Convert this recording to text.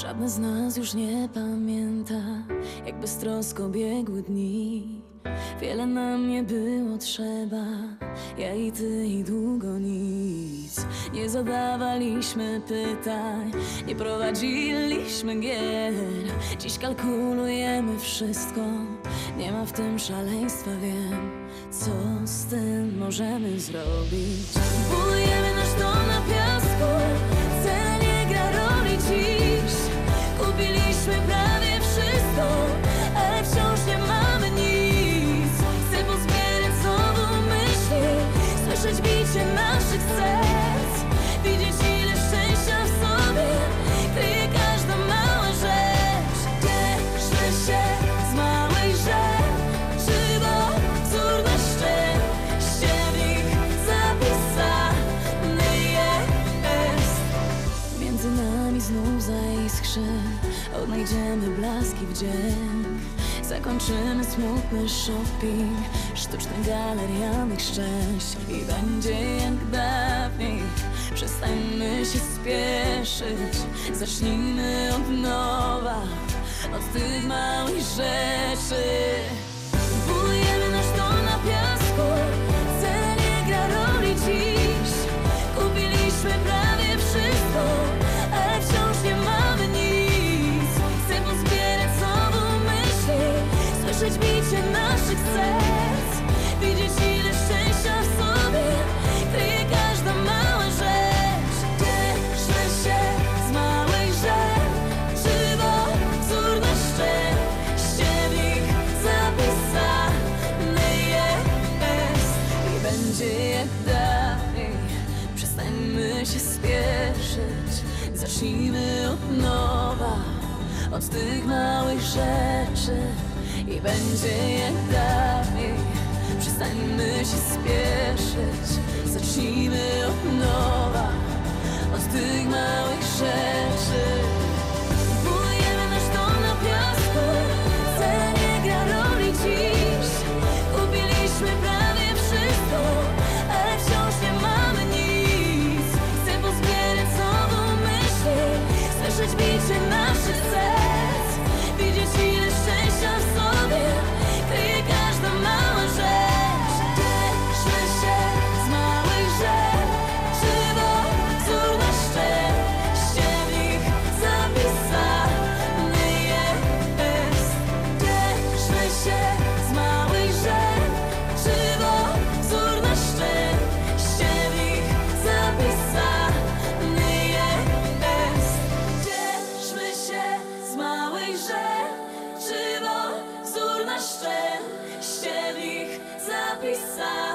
Żadne z nas już nie pamięta, jak beztrosko biegły dni. Wiele nam nie było trzeba, ja i ty i długo nic. Nie zadawaliśmy pytań, nie prowadziliśmy gier. Dziś kalkulujemy wszystko, nie ma w tym szaleństwa, wiem. Co z tym możemy zrobić? Budujemy nasz dom na piasku, Nami znów zaiskrzy Odnajdziemy blaski wdzięk Zakończymy smutny shopping Sztuczny galerianych szczęść. I będzie jak dawniej Przestańmy się spieszyć. Zacznijmy od nowa Od tych małych rzeczy Zacznijmy od nowa Od tych małych rzeczy I będzie jak dawniej. Przestańmy się spieszyć. Zacznijmy od nowa side.